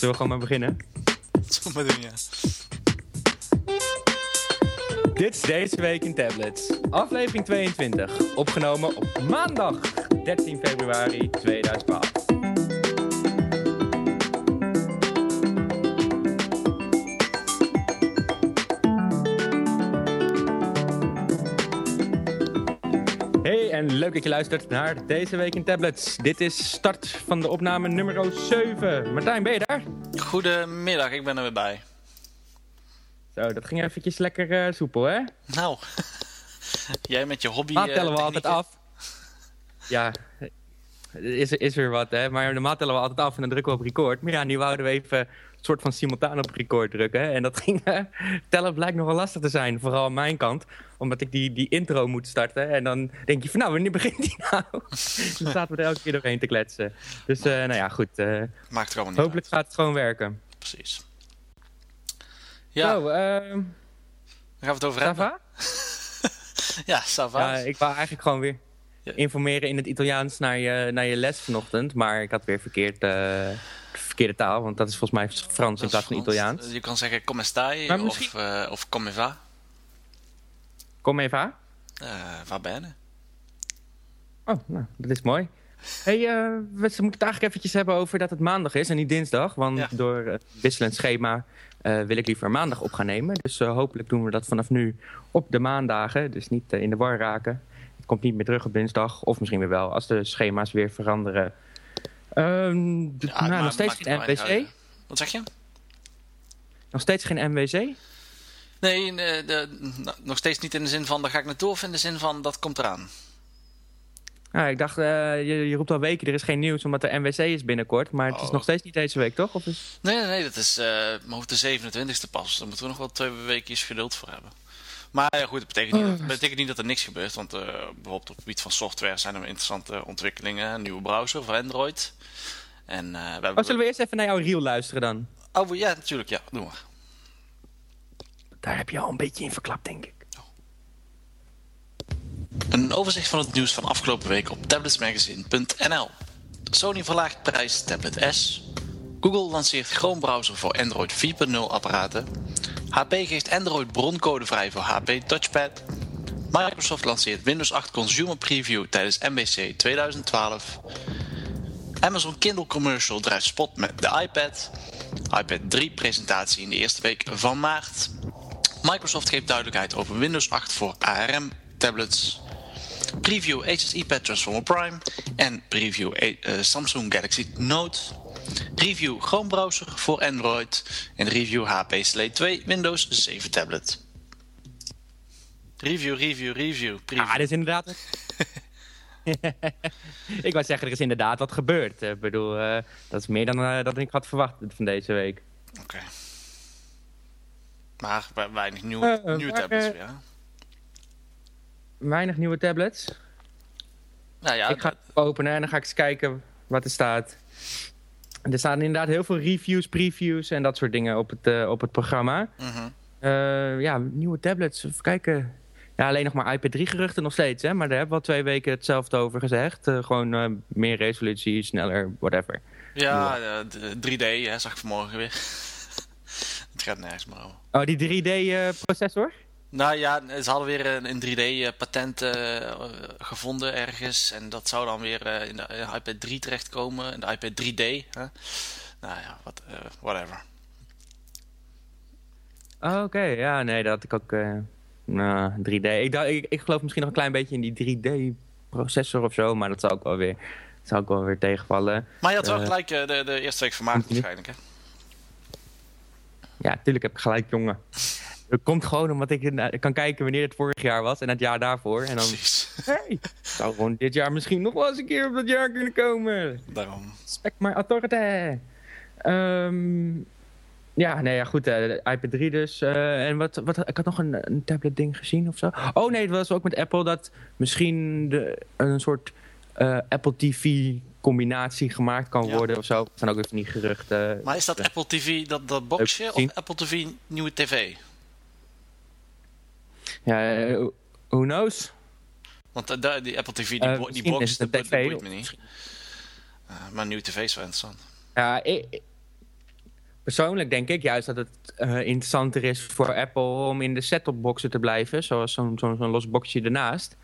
Zullen we gewoon maar beginnen? Zullen we maar doen, ja. Dit is deze week in tablets. Aflevering 22. Opgenomen op maandag 13 februari 2012. En leuk dat je luistert naar deze week in tablets. Dit is start van de opname nummer 7. Martijn, ben je daar? Goedemiddag, ik ben er weer bij. Zo, dat ging eventjes lekker eh, soepel, hè? Nou, jij met je hobby... Maat eh, tellen we altijd af. Ja, is, er- is weer wat, hè? Maar normaal tellen we altijd af en dan drukken we op record. Maar ja, nu wouden we even soort van simultaan op record drukken. En dat ging eh, tellen blijkt nogal lastig te zijn, vooral aan mijn kant. Omdat ik die, die intro moet starten. En dan denk je van, nou, wanneer begint die nou? dan zaten we er elke keer doorheen te kletsen. Dus, eh, nou ja, goed. eh, Maakt er niet hopelijk gaat het gewoon werken. Precies. Ja, Zo, daar eh gaan we het over hebben. Sava? Ja, ça va. Ja, ik wou eigenlijk gewoon weer informeren in het Italiaans naar je, naar je les vanochtend. Maar ik had weer verkeerd, verkeerde taal, want dat is volgens mij Frans in plaats van. Italiaans. Je kan zeggen come stai of, eh of come va. Kom even aan. Eh va bene. Oh, nou, dat is mooi. Hey, eh, we moeten het eigenlijk eventjes hebben over dat het maandag is en niet dinsdag. Want Ja. door uh, wisselend schema eh, wil ik liever maandag op gaan nemen. Dus eh, hopelijk doen we dat vanaf nu op de maandagen. Dus niet in de war raken. Het komt niet meer terug op dinsdag. Of misschien weer wel, als de schema's weer veranderen. Ehm, Ja, nou, maar nog steeds geen MWC. Wat zeg je? Nog steeds geen MWC? Nee, eh, de, nou, nog steeds niet in de zin van daar ga ik naartoe of in de zin van dat komt eraan. Ja, ik dacht, eh, je, je roept al weken, er is geen nieuws omdat er MWC is binnenkort. Maar het is Oh. nog steeds niet deze week, toch? Of is... Nee, nee, nee, dat is eh maar hoeft de 27e pas. Daar moeten we nog wel twee weekjes geduld voor hebben. Maar ja, goed, dat betekent, niet, Oh. dat, betekent niet dat er niks gebeurt. Want eh, bijvoorbeeld op het gebied van software zijn er interessante ontwikkelingen. Een nieuwe browser voor Android. En eh, we hebben... Oh, zullen we eerst even naar jouw reel luisteren dan? Oh, ja, natuurlijk, ja. Doe maar. Daar heb je al een beetje in verklapt, denk ik. Een overzicht van het nieuws van afgelopen week op tabletsmagazine.nl. Sony verlaagt prijs tablet S. Google lanceert Chrome browser voor Android 4.0 apparaten. HP geeft Android broncodevrij voor HP Touchpad. Microsoft lanceert Windows 8 Consumer Preview tijdens MBC 2012. Amazon Kindle Commercial drijft spot met de iPad. iPad 3 presentatie in de eerste week van maart. Microsoft geeft duidelijkheid over Windows 8 voor ARM tablets. Preview Asus iPad Transformer Prime en preview eh, Samsung Galaxy Note. Review Chrome browser voor Android en review HP Slate 2 Windows 7 tablet. Review, review, review, preview. Ah, dat is inderdaad... ik wou zeggen, er is inderdaad wat gebeurd. Ik bedoel, eh, dat is meer dan, eh, dan ik had verwacht van deze week. Oké. Maar we- weinig nieuwe, Eh, nieuwe tablets eh, weer. Weinig nieuwe tablets. Nou ja, ik ga het openen en dan ga ik eens kijken wat er staat. Er staan inderdaad heel veel reviews, previews en dat soort dingen op het, eh, op het programma. mhm. Eh, ja, nieuwe tablets. Even kijken. Ja, alleen nog maar iPad 3 geruchten nog steeds, hè? Maar daar hebben we al twee weken hetzelfde over gezegd. Eh, gewoon meer resolutie, sneller, whatever. ja eh, de 3D hè, zag ik vanmorgen weer. Het gaat nergens meer over. Oh, die 3D-processor? Nou ja, ze hadden weer een, een 3D-patent gevonden ergens. En dat zou dan weer eh, in de eh, iPad 3 terechtkomen. In de iPad 3D. Hè? Nou ja, wat, eh, whatever. Oh, Oké, ja, nee, dat had ik ook... eh, nou, 3D. Ik, ik, ik geloof misschien nog een klein beetje in die 3D-processor of zo, maar dat zou ook wel weer, zou wel weer tegenvallen. Maar je had wel Eh, gelijk eh, de, de eerste week ie. waarschijnlijk. Hè? Ja, tuurlijk heb ik gelijk, jongen. Het komt gewoon omdat ik eh, kan kijken wanneer het vorig jaar was en het jaar daarvoor. En dan, Precies. hey, zou gewoon dit jaar misschien nog wel eens een keer op dat jaar kunnen komen. Daarom. Spek my authority. Ehm, ja, nee, ja, goed. eh, iPad 3 dus. eh, en wat, wat, ik had nog een, een tablet ding gezien of zo. Oh nee, het was ook met Apple dat misschien de, een soort Apple TV combinatie gemaakt kan Ja. worden of zo. Dat zijn ook even niet geruchten. Maar is dat Apple TV, dat, dat boxje, of. Apple TV nieuwe tv? Ja, eh, who knows? Want daar- die Apple TV, die, Eh, bo- die box, dat TV boeit me niet. Maar nieuwe tv is wel interessant. Ja, ik, persoonlijk denk ik juist dat het uh, interessanter is voor Apple om in de set-top boxen te blijven. Zoals zo'n zo'n los boxje ernaast.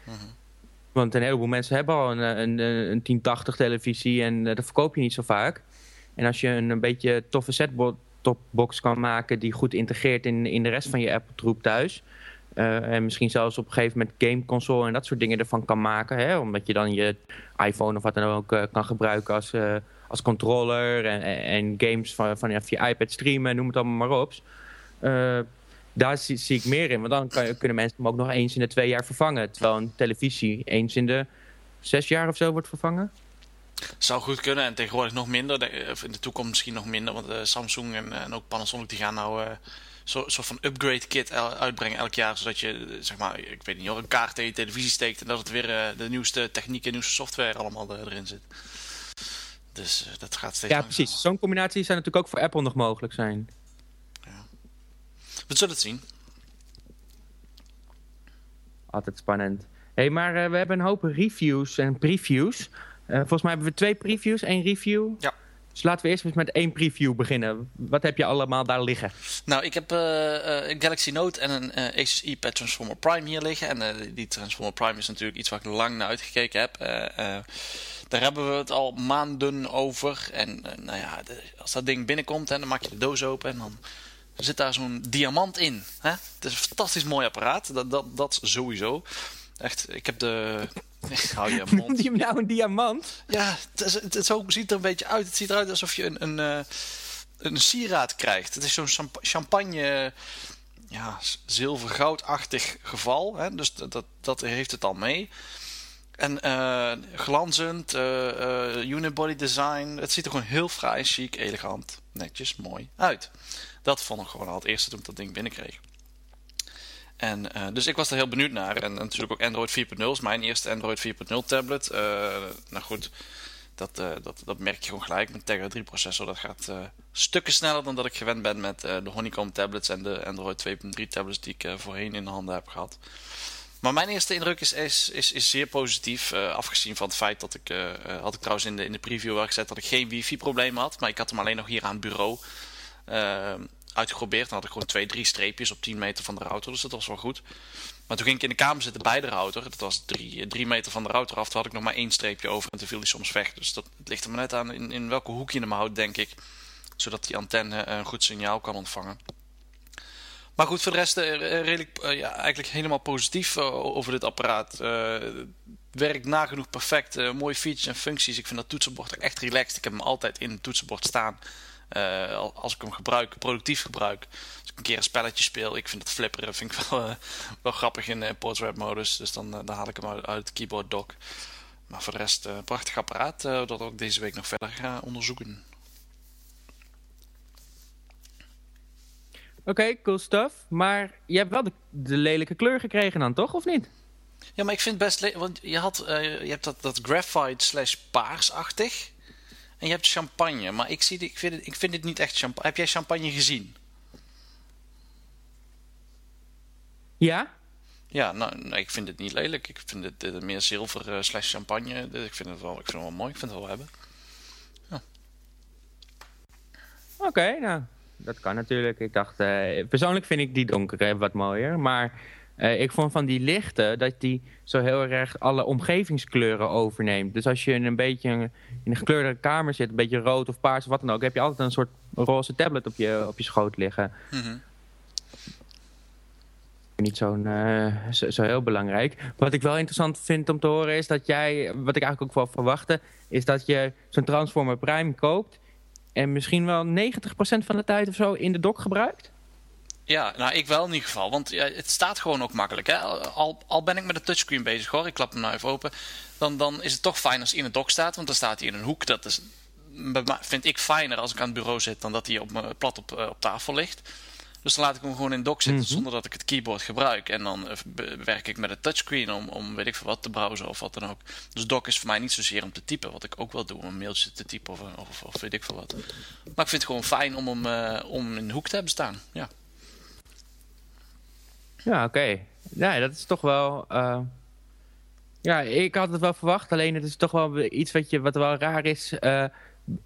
Want een heleboel mensen hebben al een, een, een 1080 televisie en dat verkoop je niet zo vaak. En als je een, een beetje toffe set-top box kan maken die goed integreert in, in de rest van je Apple troep thuis uh, en misschien zelfs op een gegeven moment gameconsole en dat soort dingen ervan kan maken. Hè? Omdat je dan je iPhone of wat dan ook uh, kan gebruiken als, uh, als controller. En, en games van, van via iPad streamen, noem het allemaal maar op. daar zie, ik meer in. Want dan kan, kunnen mensen hem ook nog eens in de twee jaar vervangen. Terwijl een televisie eens in de zes jaar of zo wordt vervangen. Zou goed kunnen en tegenwoordig nog minder. In de toekomst misschien nog minder. Want Samsung en, en ook Panasonic die gaan nou soort zo van upgrade kit uitbrengen elk jaar. Zodat je, zeg maar, ik weet niet, een kaart in je televisie steekt. En dat het weer uh, de nieuwste techniek en nieuwste software allemaal uh, erin zit. Dus uh, dat gaat steeds Ja, precies. Zo'n combinatie zou natuurlijk ook voor Apple nog mogelijk zijn. Ja. We zullen het zien. Altijd spannend. hey, maar we hebben een hoop reviews en previews. volgens mij hebben we twee previews, één review. Ja. Dus laten we eerst eens met één preview beginnen. Wat heb je allemaal daar liggen? Nou, ik heb uh, een Galaxy Note en een uh, Asus Transformer Prime hier liggen. En die Transformer Prime is natuurlijk iets waar ik lang naar uitgekeken heb. daar hebben we het al maanden over. En nou ja, als dat ding binnenkomt, hè, dan maak je de doos open en dan zit daar zo'n diamant in. Hè? Het is een fantastisch mooi apparaat, dat, dat, dat sowieso. Echt, ik heb de... Hou je mond. Die nou een diamant? Ja, het, het, zo ziet er een beetje uit. Het ziet eruit alsof je een, een, uh, een sieraad krijgt. Het is zo'n champagne... Ja, zilvergoudachtig geval. Hè? Dus dat, dat heeft het al mee. En uh, glanzend, uh, unibody design. Het ziet er gewoon heel fraai, chic, elegant, netjes, mooi uit. Dat vond ik gewoon al het eerste toen ik dat ding binnenkreeg. En, uh, dus ik was er heel benieuwd naar. En, natuurlijk ook Android 4.0 is mijn eerste Android 4.0 tablet. Uh, nou goed, dat, uh, dat, dat merk je gewoon gelijk. Mijn Tegra 3 processor dat gaat stukken sneller dan dat ik gewend ben met de Honeycomb tablets en de Android 2.3 tablets die ik voorheen in de handen heb gehad. Maar mijn eerste indruk is, is, is, zeer positief. afgezien van het feit dat ik, had ik trouwens in de, in de preview wel gezet dat ik geen wifi probleem had. Maar ik had hem alleen nog hier aan het bureau uitgeprobeerd. Dan had ik gewoon twee, drie streepjes op 10 meter van de router. Dus dat was wel goed. Maar toen ging ik in de kamer zitten bij de router. Dat was drie, drie meter van de router af. Toen had ik nog maar één streepje over en toen viel die soms weg. Dus dat ligt er maar net aan in, in welke hoek je hem houdt, denk ik. Zodat die antenne een goed signaal kan ontvangen. Maar goed, voor de rest uh, redelijk, uh, ja, eigenlijk helemaal positief uh, over dit apparaat. werkt nagenoeg perfect. mooie features en functies. Ik vind dat toetsenbord echt relaxed. Ik heb hem altijd in het toetsenbord staan. Uh, als ik hem gebruik, productief gebruik. Als ik een keer een spelletje speel, ik vind het flipperen vind ik wel, uh, wel grappig in uh, portrait modus. Dus dan, dan haal ik hem uit, het keyboard dock. Maar voor de rest, een prachtig apparaat dat ik deze week nog verder ga onderzoeken. Oké, okay, cool stuff. Maar je hebt wel de, de, lelijke kleur gekregen dan, toch? Of niet? Ja, maar ik vind het best... Want je, had, je hebt dat, dat graphite slash paarsachtig. En je hebt champagne, maar ik, zie, ik, vind, het, ik vind dit niet echt champagne. Heb jij champagne gezien? Ja? Ja, nou, nee, ik vind het niet lelijk. Ik vind het uh, meer zilver uh, slash champagne. Ik vind, het wel, ik vind het wel mooi. Ik vind het wel hebben. Ja. Oké, okay, nou, dat kan natuurlijk. Ik dacht, uh, persoonlijk vind ik die donkere wat mooier. Maar uh, ik vond van die lichte dat die zo heel erg alle omgevingskleuren overneemt. Dus als je in een beetje in een gekleurde kamer zit, een beetje rood of paars of wat dan ook, heb je altijd een soort roze tablet op je, op je schoot liggen. Mm -hmm. Niet zo'n uh, zo, zo, heel belangrijk. Wat ik wel interessant vind om te horen is dat jij, wat ik eigenlijk ook wel verwachtte, is dat je zo'n Transformer Prime koopt en misschien wel 90% van de tijd of zo in de dock gebruikt. Ja, nou ik wel in ieder geval. Want ja, het staat gewoon ook makkelijk. Hè? Al, al ben ik met de touchscreen bezig hoor, ik klap hem nou even open. Dan, dan is het toch fijn als hij in het dock staat. Want dan staat hij in een hoek. Dat is, vind ik fijner als ik aan het bureau zit dan dat hij op, plat op, op tafel ligt. Dus dan laat ik hem gewoon in dock zitten mm -hmm. zonder dat ik het keyboard gebruik. En dan werk ik met het touchscreen om, om weet ik veel wat te browsen of wat dan ook. Dus dock is voor mij niet zozeer om te typen. Wat ik ook wel doe, om een mailtje te typen of, of, of weet ik veel wat. Maar ik vind het gewoon fijn om hem uh, om in de hoek te hebben staan. Ja. Ja, oké. Okay. Ja, dat is toch wel... Uh... Ja, ik had het wel verwacht. Alleen het is toch wel iets wat, je, wat wel raar is. Uh,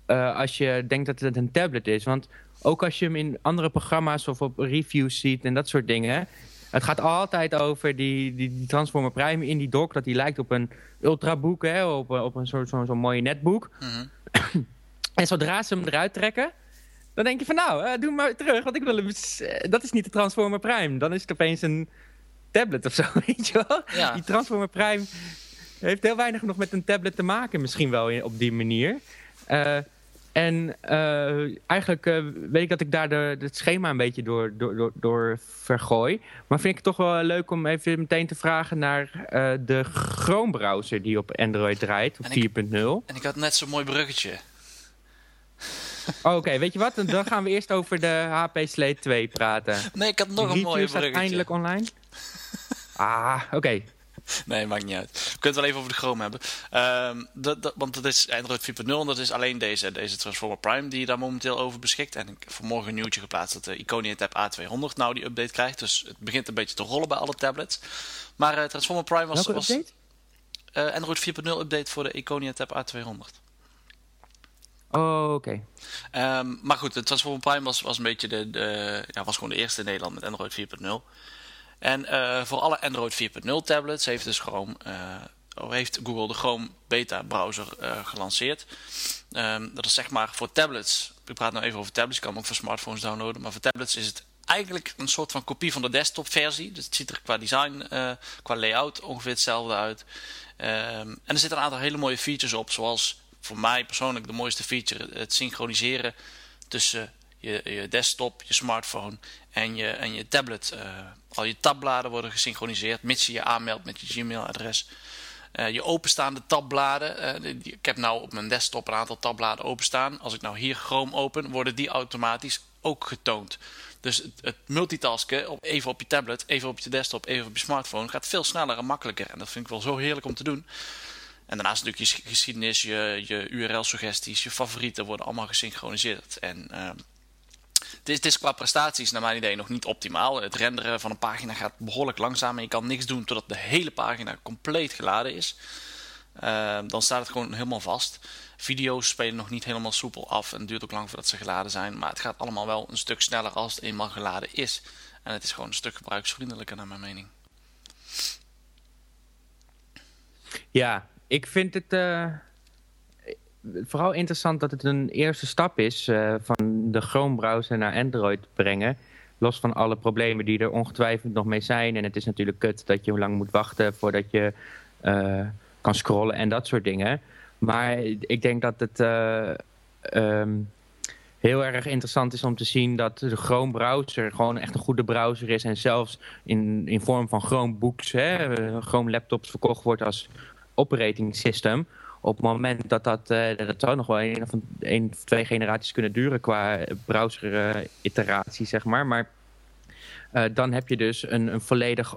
eh, als je denkt dat het een tablet is. Want ook als je hem in andere programma's of op reviews ziet en dat soort dingen... Het gaat altijd over die, die, die Transformer Prime in die dock. Dat die lijkt op een ultraboek, hè, op, op een soort zo'n zo mooie netboek. Mhm. en zodra ze hem eruit trekken, dan denk je van nou, uh, doe maar terug. Want ik wil uh, dat is niet de Transformer Prime. Dan is het opeens een tablet of zo, weet je wel? Ja. Die Transformer Prime heeft heel weinig nog met een tablet te maken, misschien wel in, op die manier. Uh, en uh, eigenlijk uh, weet ik dat ik daar de, het schema een beetje door, door, door, door, vergooi. Maar vind ik het toch wel leuk om even meteen te vragen naar uh, de Chrome browser die op Android draait, op 4.0. En ik had net zo'n mooi bruggetje. Oké, okay. weet je wat? Dan gaan we eerst over de HP Slate 2 praten. Nee, ik had nog een mooi bruggetje. eindelijk online? ah, oké. Okay. Nee, maakt niet uit. We kunnen het wel even over de Chrome hebben. Um, dat, dat, want dat is Android 4.0 en dat is alleen deze, deze Transformer Prime die je daar momenteel over beschikt. En ik heb vanmorgen een nieuwtje geplaatst dat de Iconia Tab A200 nou die update krijgt. Dus het begint een beetje te rollen bij alle tablets. Maar uh, Transformer Prime was... Welke was update? Uh, Android 4.0 update voor de Iconia Tab A200. Oh, oké. Okay. Um, maar goed, de Transformer Prime was, was een beetje de, de, ja, was gewoon de eerste in Nederland met Android 4.0. En uh, voor alle Android 4.0 tablets heeft, dus Chrome, uh, heeft Google de Chrome beta browser uh, gelanceerd. Um, dat is zeg maar voor tablets, ik praat nou even over tablets, je kan hem ook voor smartphones downloaden. Maar voor tablets is het eigenlijk een soort van kopie van de desktop versie. Dus het ziet er qua design, qua layout ongeveer hetzelfde uit. Um, en er zitten een aantal hele mooie features op, zoals voor mij persoonlijk de mooiste feature, het synchroniseren tussen je, je desktop, je smartphone en je, en je tablet. Uh, al je tabbladen worden gesynchroniseerd, mits je je aanmeldt met je Gmail-adres. Uh, je openstaande tabbladen. Die, ik heb nou op mijn desktop een aantal tabbladen openstaan. Als ik nou hier Chrome open, worden die automatisch ook getoond. Dus het, het multitasken, even op je tablet, even op je desktop, even op je smartphone, gaat veel sneller en makkelijker. En dat vind ik wel zo heerlijk om te doen. En daarnaast natuurlijk je geschiedenis, je, je URL-suggesties, je favorieten worden allemaal gesynchroniseerd. En uh, het is, is, qua prestaties naar mijn idee nog niet optimaal. Het renderen van een pagina gaat behoorlijk langzaam en je kan niks doen totdat de hele pagina compleet geladen is. Uh, dan staat het gewoon helemaal vast. Video's spelen nog niet helemaal soepel af en het duurt ook lang voordat ze geladen zijn. Maar het gaat allemaal wel een stuk sneller als het eenmaal geladen is. En het is gewoon een stuk gebruiksvriendelijker naar mijn mening. Ja, ik vind het uh, vooral interessant dat het een eerste stap is uh, van de Chrome browser naar Android brengen. Los van alle problemen die er ongetwijfeld nog mee zijn. En het is natuurlijk kut dat je lang moet wachten voordat je uh, kan scrollen en dat soort dingen. Maar ik denk dat het um, heel erg interessant is om te zien dat de Chrome browser gewoon echt een goede browser is. En zelfs in, in vorm van Chromebooks, hè, Chrome laptops verkocht wordt als operating system. Op het moment dat dat, uh, dat zou nog wel een of, een of twee generaties kunnen duren qua browser uh, iteratie, zeg maar. Maar uh, dan heb je dus een, een volledig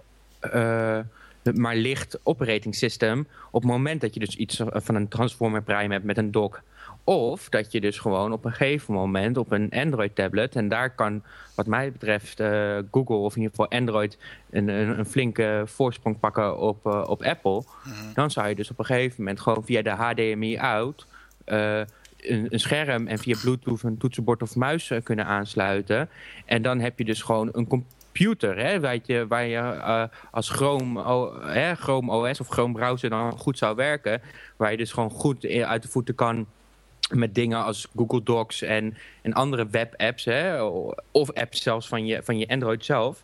maar licht operating system. Op het moment dat je dus iets van een Transformer Prime hebt met een dock. Of dat je dus gewoon op een gegeven moment op een Android tablet... en daar kan wat mij betreft uh, Google of in ieder geval Android... een, een, een flinke voorsprong pakken op, uh, op Apple. Mhm. Dan zou je dus op een gegeven moment gewoon via de HDMI out... Uh, een, een, scherm en via Bluetooth een toetsenbord of muis kunnen aansluiten. En dan heb je dus gewoon een computer, hè, waar je, waar je uh, als Chrome, oh, hè, Chrome OS of Chrome browser dan goed zou werken. Waar je dus gewoon goed uit de voeten kan met dingen als Google Docs en, en andere webapps, of apps zelfs van je, van je Android zelf.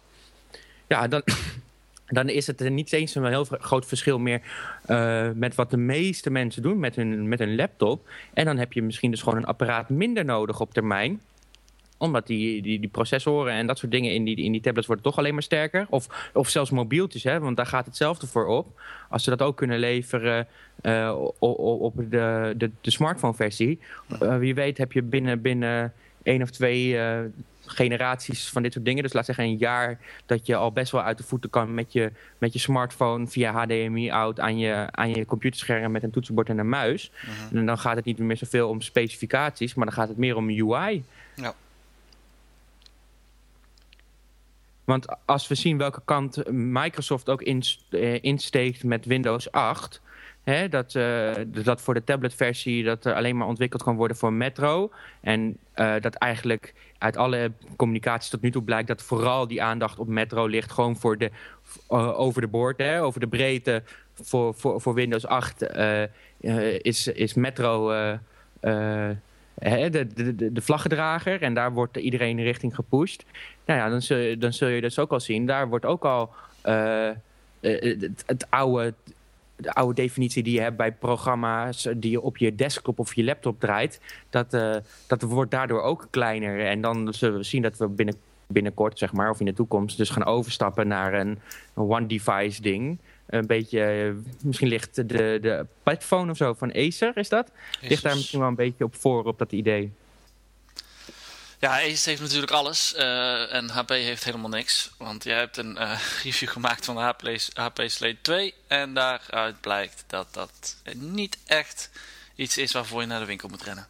Ja, dan, dan is het niet eens een heel groot verschil meer uh, met wat de meeste mensen doen met hun, met hun laptop. En dan heb je misschien dus gewoon een apparaat minder nodig op termijn omdat die, die, die processoren en dat soort dingen in die, in die tablets worden toch alleen maar sterker. Of, of zelfs mobieltjes, hè, want daar gaat hetzelfde voor op. Als ze dat ook kunnen leveren uh, op, de, de, de smartphone versie. Uh, wie weet heb je binnen, binnen één of twee uh, generaties van dit soort dingen. Dus laat zeggen een jaar dat je al best wel uit de voeten kan met je, met je smartphone via HDMI out aan je, aan je computerscherm met een toetsenbord en een muis. Mhm. -huh. En dan gaat het niet meer zoveel om specificaties, maar dan gaat het meer om UI. Ja. Want als we zien welke kant Microsoft ook insteekt met Windows 8... Hè, dat, uh, dat voor de tabletversie dat er alleen maar ontwikkeld kan worden voor Metro. En uh, dat eigenlijk uit alle communicaties tot nu toe blijkt dat vooral die aandacht op Metro ligt. Gewoon voor de, over de boord, over de breedte voor, voor, voor Windows 8 is, is Metro de, de, de vlaggedrager. En daar wordt iedereen richting gepusht. Nou ja, dan zul, dan zul je dus ook al zien. Daar wordt ook al het, het oude de oude definitie die je hebt bij programma's die je op je desktop of je laptop draait, dat, uh, dat wordt daardoor ook kleiner. En dan zullen we zien dat we binnen, binnenkort, zeg maar, of in de toekomst, dus gaan overstappen naar een, one-device ding. Een beetje, eh, misschien ligt de, de of zo van Acer, is dat? Ligt daar misschien wel een beetje op voor, op dat idee. Ja, Ace heeft natuurlijk alles uh, en HP heeft helemaal niks. Want jij hebt een uh, review gemaakt van de HP, HP Slate 2 en daaruit blijkt dat dat niet echt iets is waarvoor je naar de winkel moet rennen.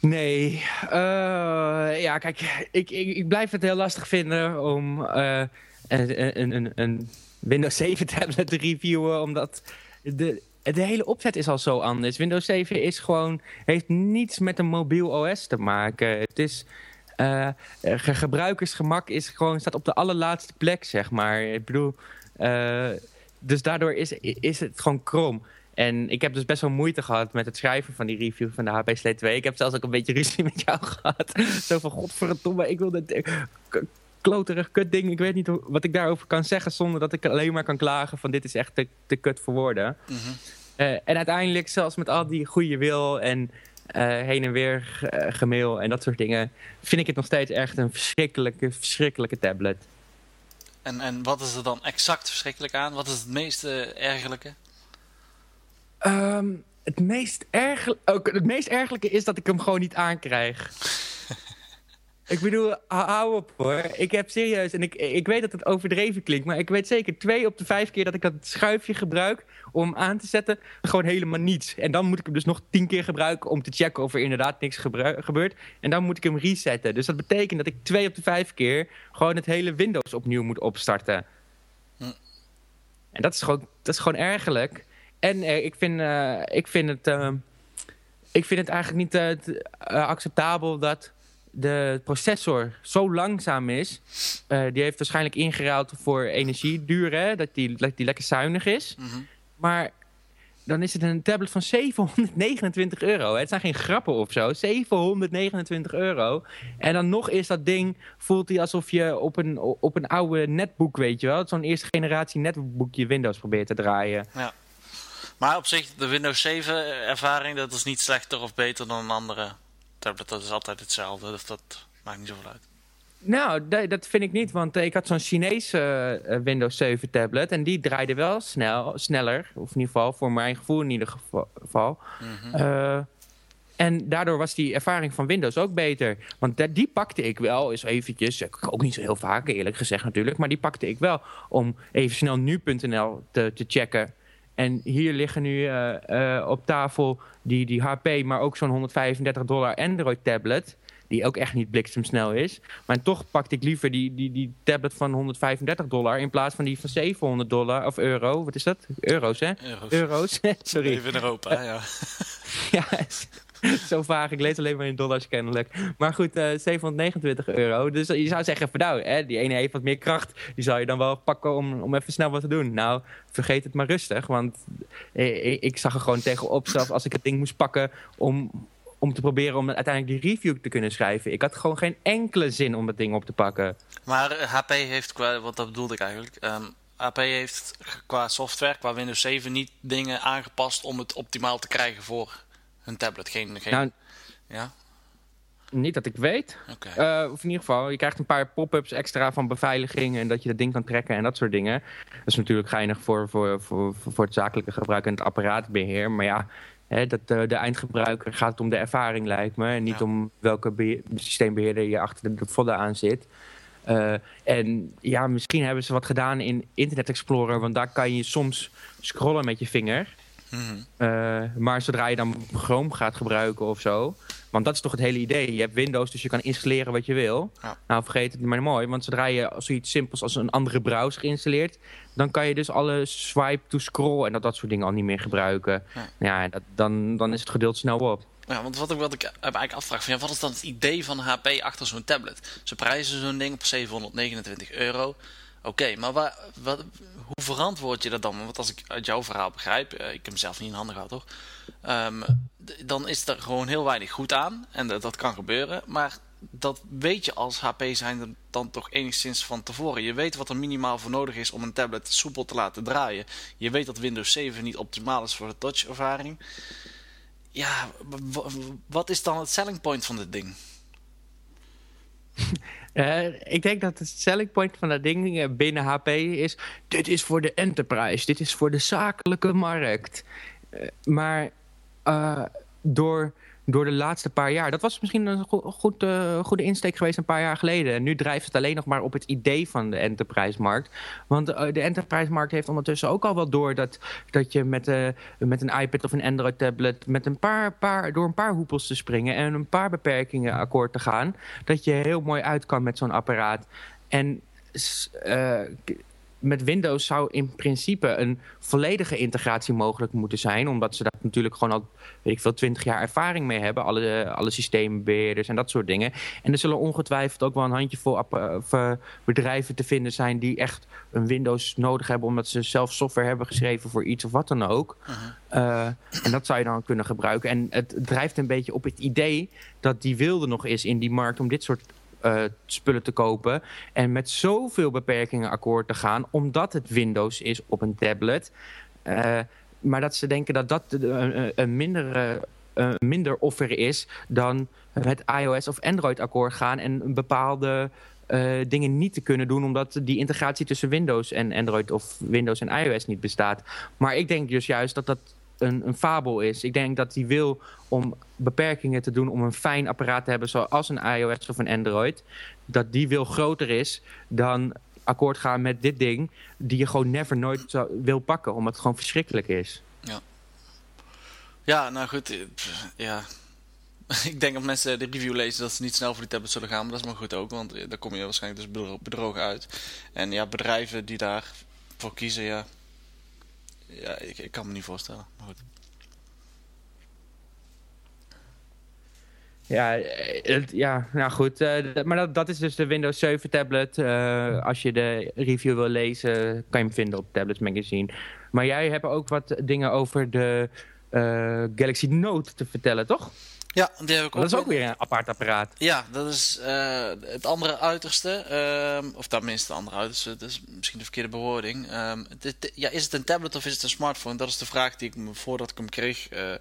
Nee, uh, ja kijk, ik, ik, ik, blijf het heel lastig vinden om een, een, een Windows 7 tablet te reviewen, omdat de, hele opzet is al zo anders. Windows 7 is gewoon, heeft niets met een mobiel OS te maken. Het is... Uh, gebruikersgemak is gewoon, staat op de allerlaatste plek, zeg maar. Ik bedoel, uh, dus daardoor is, is het gewoon krom. En ik heb dus best wel moeite gehad met het schrijven van die review van de HP Slate 2. Ik heb zelfs ook een beetje ruzie met jou gehad. Zo van, godverdomme, ik wil dit kloterig kut ding. Ik weet niet wat ik daarover kan zeggen zonder dat ik alleen maar kan klagen van dit is echt te, te kut voor woorden. Mm en uiteindelijk, zelfs met al die goede wil en uh, heen en weer uh, gemail en dat soort dingen, vind ik het nog steeds echt een verschrikkelijke, verschrikkelijke tablet. En, en wat is er dan exact verschrikkelijk aan? Wat is het meest ergerlijke? Um, het, meest erg, ook, het meest ergerlijke is dat ik hem gewoon niet aankrijg. Ik bedoel, hou op hoor. Ik heb serieus, en ik, ik weet dat het overdreven klinkt, maar ik weet zeker twee op de vijf keer dat ik dat schuifje gebruik om aan te zetten, gewoon helemaal niets. En dan moet ik hem dus nog tien keer gebruiken om te checken of er inderdaad niks gebeurt. En dan moet ik hem resetten. Dus dat betekent dat ik twee op de vijf keer gewoon het hele Windows opnieuw moet opstarten. En dat is gewoon, dat is gewoon ergerlijk. En eh, ik, vind, uh, ik, vind het, uh, ik vind het eigenlijk niet uh, acceptabel dat de processor zo langzaam is. Uh, die heeft waarschijnlijk ingeruild voor energieduur, hè, dat die, dat die lekker zuinig is. Mm -hmm. Maar dan is het een tablet van 729 euro. Het zijn geen grappen of zo. 729 euro. En dan nog is dat ding, voelt hij alsof je op een, op een oude netboek, weet je wel. Zo'n eerste generatie netboekje Windows probeert te draaien. Ja. Maar op zich, de Windows 7 ervaring, dat is niet slechter of beter dan een andere tablet, dat is altijd hetzelfde. Dus dat maakt niet zoveel uit. Nou, dat vind ik niet, want eh, ik had zo'n Chinese uh, Windows 7 tablet en die draaide wel snel, sneller, of in ieder geval voor mijn gevoel in ieder geval. Mm -hmm. uh, en daardoor was die ervaring van Windows ook beter. Want die pakte ik wel eens eventjes, ook niet zo heel vaak eerlijk gezegd natuurlijk, maar die pakte ik wel om even snel nu.nl te, te checken en hier liggen nu uh, uh, op tafel die, die HP, maar ook zo'n 135 dollar Android tablet. Die ook echt niet bliksemsnel is. Maar toch pakte ik liever die, die, die tablet van 135 dollar in plaats van die van 700 dollar of euro. Wat is dat? Euro's, hè? Euro's. Euro's. Sorry. Even in Europa, ja. ja, zo vaag. Ik lees alleen maar in dollars kennelijk. Maar goed, uh, 729 euro. Dus je zou zeggen van nou, hè, die ene heeft wat meer kracht. Die zou je dan wel pakken om, om even snel wat te doen. Nou, vergeet het maar rustig. Want ik, ik zag er gewoon tegenop, zelfs als ik het ding moest pakken om, om te proberen om uiteindelijk die review te kunnen schrijven. Ik had gewoon geen enkele zin om het ding op te pakken. Maar HP heeft, qua, wat dat bedoelde ik eigenlijk... HP heeft qua software, qua Windows 7 niet dingen aangepast om het optimaal te krijgen voor een tablet, geen... geen... Nou, ja? Niet dat ik weet. Okay. Uh, of in ieder geval, je krijgt een paar pop-ups extra van beveiliging... en dat je dat ding kan trekken en dat soort dingen. Dat is natuurlijk geinig voor, voor, voor, voor het zakelijke gebruik en het apparaatbeheer. Maar ja, hè, dat, de, de eindgebruiker gaat het om de ervaring, lijkt me. En niet Ja. om welke systeembeheerder je achter de, de aan zit. Uh, en ja, misschien hebben ze wat gedaan in Internet Explorer... want daar kan je soms scrollen met je vinger... Uh, maar zodra je dan Chrome gaat gebruiken of zo... Want dat is toch het hele idee. Je hebt Windows, dus je kan installeren wat je wil. Ja. Nou, vergeet het maar mooi. Want zodra je zoiets simpels als een andere browser installeert... dan kan je dus alle swipe to scroll en dat, dat soort dingen al niet meer gebruiken. Ja. Ja, dat, dan, dan is het geduld snel op. Ja, want wat ik, wat ik eigenlijk afvraag, van, ja, wat is dan het idee van HP achter zo'n tablet? Ze prijzen zo'n ding op 729 euro. Oké, maar wat, hoe verantwoord je dat dan? Want als ik uit jouw verhaal begrijp, eh, ik heb hem zelf niet in handen gehad hoor. ehm, dan is er gewoon heel weinig goed aan. En dat, dat kan gebeuren. Maar dat weet je als HP zijn dan toch enigszins van tevoren. Je weet wat er minimaal voor nodig is om een tablet soepel te laten draaien. Je weet dat Windows 7 niet optimaal is voor de touch-ervaring. Ja, wat is dan het selling point van dit ding? Eh, ik denk dat het selling point van dat ding eh, binnen HP is... dit is voor de enterprise, dit is voor de zakelijke markt. Eh, maar door, door de laatste paar jaar... dat was misschien een go- goed, eh, goede insteek geweest een paar jaar geleden. En nu drijft het alleen nog maar op het idee van de enterprise-markt. Want eh, de enterprise-markt heeft ondertussen ook al wel door... dat, dat je met, eh, met een iPad of een Android-tablet... met een paar, paar, door een paar hoepels te springen... en een paar beperkingen akkoord te gaan... dat je heel mooi uit kan met zo'n apparaat. En met Windows zou in principe een volledige integratie mogelijk moeten zijn. Omdat ze daar natuurlijk gewoon al, weet ik veel, twintig jaar ervaring mee hebben. Alle, alle systeembeheerders en dat soort dingen. En er zullen ongetwijfeld ook wel een handjevol eh, bedrijven te vinden zijn... die echt een Windows nodig hebben... omdat ze zelf software hebben geschreven voor iets of wat dan ook. Eh, en dat zou je dan kunnen gebruiken. En het drijft een beetje op het idee dat die wilde nog is in die markt... om dit soort eh, spullen te kopen. En met zoveel beperkingen akkoord te gaan, omdat het Windows is op een tablet. Eh, maar dat ze denken dat dat een, een- een minder, eh, een minder offer is dan met iOS of Android akkoord gaan en bepaalde eh, dingen niet te kunnen doen, omdat die integratie tussen Windows en Android of Windows en iOS niet bestaat. Maar ik denk dus juist dat dat een, een fabel is. Ik denk dat hij wil om beperkingen te doen om een fijn apparaat te hebben zoals een iOS of een Android. Dat die wil groter is dan akkoord gaan met dit ding die je gewoon never nooit wil pakken omdat het gewoon verschrikkelijk is. Ja, nou goed, eh, ja. Ik denk dat mensen de review lezen dat ze niet snel voor die tablet zullen gaan, maar dat is maar goed ook, want eh, daar kom je waarschijnlijk dus bedro- bedrogen uit. En ja, bedrijven die daarvoor kiezen, ja, ja ik, kan me niet voorstellen. Maar goed. Ja, eh, het- ja nou goed. eh, maar dat, dat is dus de Windows 7 tablet. Eh, als je de review wil lezen, kan je hem vinden op Tablets Magazine. Maar jij hebt ook wat dingen over de Galaxy Note te vertellen, toch? Ja, die heb ik Dat is ook weer een apart apparaat. Ja, dat is eh, het andere uiterste. ehm, of tenminste, het andere uiterste. Dat is misschien de verkeerde bewoording. Ehm, dit- ja, is het een tablet of is het een smartphone? Dat is de vraag die ik me voordat ik hem kreeg eh,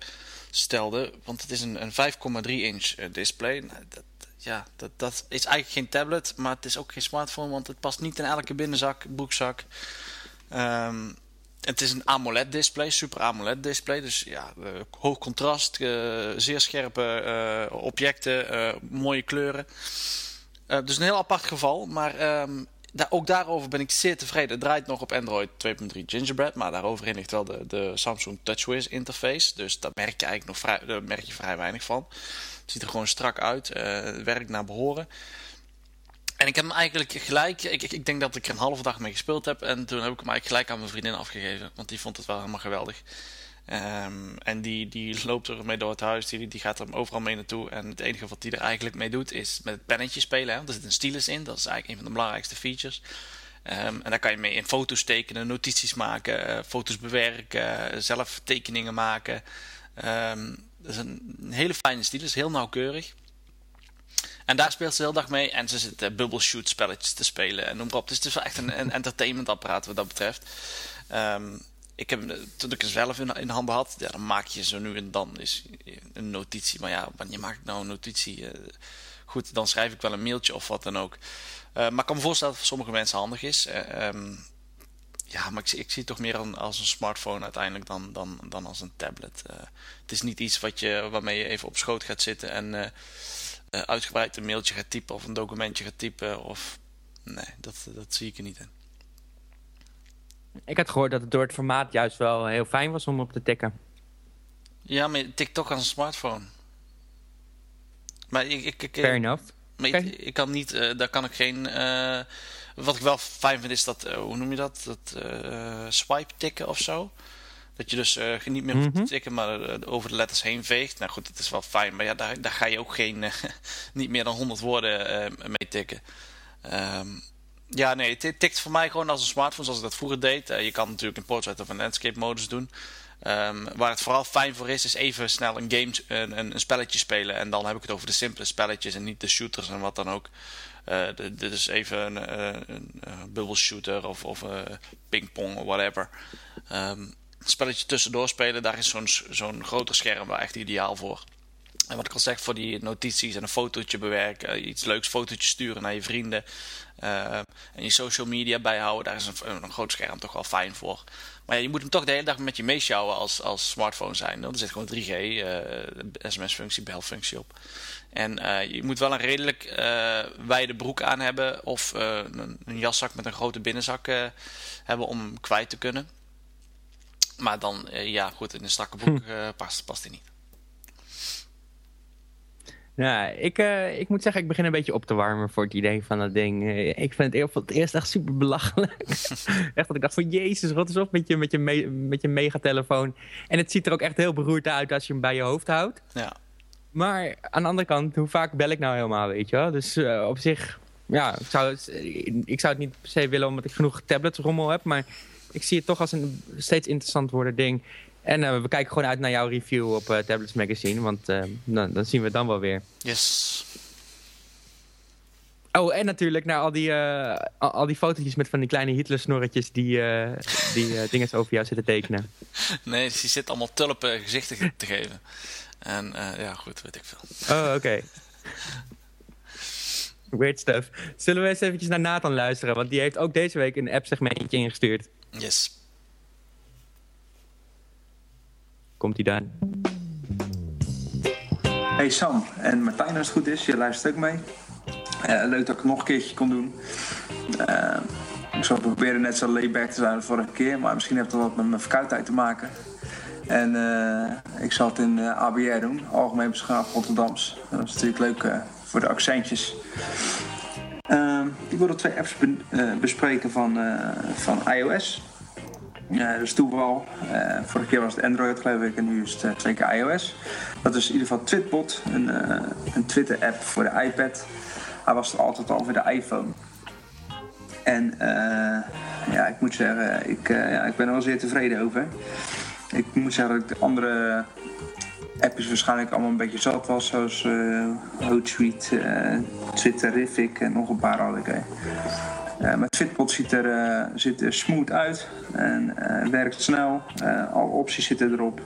stelde. Want het is een, een 5,3 inch eh, display. Nou, dat, ja, dat, dat is eigenlijk geen tablet, maar het is ook geen smartphone. Want het past niet in elke binnenzak, broekzak. Ehm, het is een AMOLED display, super AMOLED display. Dus ja, eh, hoog contrast, eh, zeer scherpe eh, objecten, mooie kleuren. Dus een heel apart geval. Maar ehm, ook daarover ben ik zeer tevreden. Het draait nog op Android 2.3 Gingerbread. Maar daaroverheen ligt wel de, de Samsung TouchWiz interface. Dus daar merk je eigenlijk nog vrij, merk je vrij weinig van. Het ziet er gewoon strak uit. werkt naar behoren. En ik heb hem eigenlijk gelijk. Ik, ik, ik denk dat ik er een halve dag mee gespeeld heb. En toen heb ik hem eigenlijk gelijk aan mijn vriendin afgegeven. Want die vond het wel helemaal geweldig. Ehm, en die, die loopt er mee door het huis. Die, die gaat er overal mee naartoe. En het enige wat hij er eigenlijk mee doet is met het pennetje spelen. Hè? Er zit een stylus in. Dat is eigenlijk een van de belangrijkste features. Ehm, en daar kan je mee in foto's tekenen, notities maken, eh, foto's bewerken, zelf tekeningen maken. Ehm, dat is een hele fijne stylus, heel nauwkeurig. En daar speelt ze de hele dag mee. En ze zit uh, bubble shoot spelletjes te spelen. En noem maar op. Dus het is wel echt een, een entertainment apparaat wat dat betreft. Ehm, ik heb, hem, toen ik hem zelf in, in handen had, ja, dan maak je zo nu en dan is een notitie. Maar ja, wanneer maak ik nou een notitie? Uh, goed, dan schrijf ik wel een mailtje of wat dan ook. Uh, maar ik kan me voorstellen dat het voor sommige mensen handig is. Uh, um, ja, maar ik, ik, zie het toch meer als een smartphone uiteindelijk dan, dan, dan als een tablet. Het is niet iets wat je, waarmee je even op schoot gaat zitten en uh, uitgebreid een mailtje gaat typen of een documentje gaat typen. Of... Nee, dat, dat zie ik er niet in. Ik had gehoord dat het door het formaat juist wel heel fijn was om op te tikken. Ja, maar je tikt toch een smartphone. Maar ik, ik, ik, Fair enough. maar ik, ik kan niet, eh, daar kan ik geen. eh, wat ik wel fijn vind is dat, eh, hoe noem je dat? Dat eh, swipe tikken of zo. Dat je dus eh, niet meer te Mhm. tikken, maar eh, over de letters heen veegt. Nou goed, dat is wel fijn. Maar ja, daar, daar ga je ook geen, eh, niet meer dan 100 woorden mee tikken. Ehm, ja, nee, het tikt voor mij gewoon als een smartphone zoals ik dat vroeger deed. Je kan natuurlijk in portrait of een landscape modus doen. Ehm, waar het vooral fijn voor is, is even snel een game, een, een, een spelletje spelen. En dan heb ik het over de simpele spelletjes en niet de shooters en wat dan ook. De- dit is even een, een, bubble shooter of, of eh, pingpong of whatever. Een spelletje tussendoor spelen, daar is zo'n zo'n groter scherm wel echt ideaal voor. En wat ik al zeg, voor die notities en een fotootje bewerken, eh, iets leuks fotootje sturen naar je vrienden. eh, en je social media bijhouden, daar is een, een groot scherm toch wel fijn voor. Maar je moet hem toch de hele dag met je meesjouwen als, als smartphone zijn. Er zit gewoon 3G, eh, sms-functie, belfunctie op. En je moet wel een redelijk wijde broek aan hebben of een, jaszak met een grote binnenzak hebben om kwijt te kunnen. Maar dan, eh, ja goed, in een strakke broek eh, past, past hij niet. Ja, ik, eh, ik moet zeggen, ik begin een beetje op te warmen voor het idee van dat ding. Ik vind het het eerst echt super belachelijk. echt dat ik dacht van, jezus, wat is op met je, met, je me- met je megatelefoon. En het ziet er ook echt heel beroerd uit als je hem bij je hoofd houdt. Ja. Maar aan de andere kant, hoe vaak bel ik nou helemaal, weet je wel? Dus op zich, ja, ik zou, het, ik zou het niet per se willen omdat ik genoeg tabletsrommel heb. Maar ik zie het toch als een steeds interessant worden ding. En eh, we kijken gewoon uit naar jouw review op eh, Tablets Magazine. Want eh, dan, dan zien we het dan wel weer. Yes. Oh, en natuurlijk naar al die, al, al die fotootjes met van die kleine Hitler-snorretjes die, die dingen over jou zitten tekenen. Nee, die zit allemaal tulpen gezichten te geven. En ja, goed, weet ik veel. Oh, oké. Weird stuff. Zullen we eens eventjes naar Nathan luisteren? Want die heeft ook deze week een app-segmentje ingestuurd. Yes. Komt hij dan? Hey Sam en Martijn, als het goed is, je luistert ook mee. Eh, leuk dat ik het nog een keertje kon doen. Eh, ik zal proberen net zo layback te zijn als de vorige keer, maar misschien heeft het wat met mijn verkoudheid te maken. En eh, ik zal het in eh, ABR doen, Algemeen Beschaafd Rotterdams. Dat is natuurlijk leuk eh, voor de accentjes. Ehm, ik wilde twee apps eh, bespreken van, eh, van iOS. Dat is toeval. Eh, vorige keer was het Android geloof ik en nu is het twee keer iOS. Dat is in ieder geval Twitbot, een, een Twitter-app voor de iPad. Hij was er altijd al voor de iPhone. En ja, ik moet zeggen, ik, ja, ik ben er wel zeer tevreden over. Ik moet zeggen dat ik de andere appjes waarschijnlijk allemaal een beetje zat was. Zoals eh Hootsuite, eh Twitterific en nog een paar had ik. hè. Eh, maar Twitbot ziet er, eh, ziet er smooth uit en werkt snel. Alle opties zitten erop.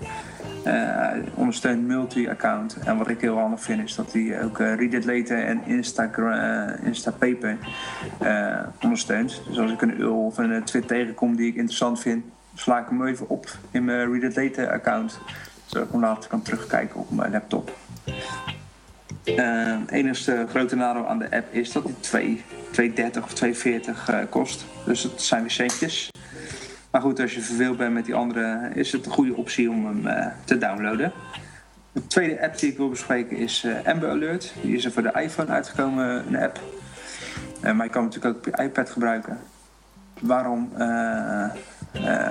Ondersteunt multi-account. En wat ik heel handig vind is dat hij ook Read It Later en Instagram, Instapaper ondersteunt. Dus als ik een URL of een tweet tegenkom die ik interessant vind, sla ik hem even op in mijn Read It Later account. Zodat ik hem later kan terugkijken op mijn laptop. Het enige grote nadeel aan de app is dat die 2 2,30 of 2,40 eh, kost. Dus het zijn weer centjes. Maar goed, als je verveeld bent met die andere, is het een goede optie om hem eh, te downloaden. De tweede app die ik wil bespreken is eh, Amber Alert. Die is er voor de iPhone uitgekomen, een app. Eh, maar je kan hem natuurlijk ook op je iPad gebruiken. Waarom eh, eh,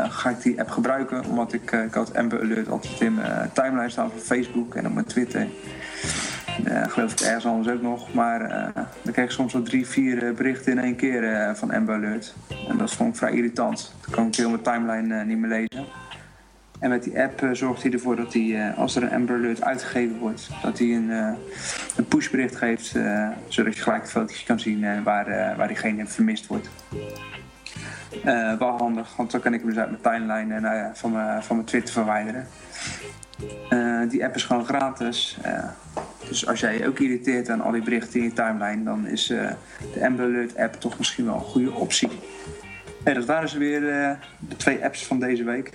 ga ik die app gebruiken? Omdat ik, eh, ik had Amber Alert altijd in mijn timeline staan van Facebook en op mijn Twitter. Eh, geloof ik ergens anders ook nog. Maar eh, dan krijg ik soms wel drie, vier eh, berichten in één keer eh, van Amber Alert. En dat vond ik vrij irritant. Dan kan ik heel mijn timeline eh, niet meer lezen. En met die app eh, zorgt hij ervoor dat hij, eh, als er een Amber Alert uitgegeven wordt, dat hij een, eh, een pushbericht geeft, eh, zodat je gelijk het fotootje kan zien eh, waar, eh, waar diegene vermist wordt. Eh, wel handig, want dan kan ik hem dus uit mijn timeline en eh, van, mijn, van mijn Twitter verwijderen. Eh, die app is gewoon gratis. Eh, dus als jij je ook irriteert aan al die berichten in je timeline, dan is eh, de Amber Alert app toch misschien wel een goede optie. Hey, dat waren ze weer, eh, de twee apps van deze week.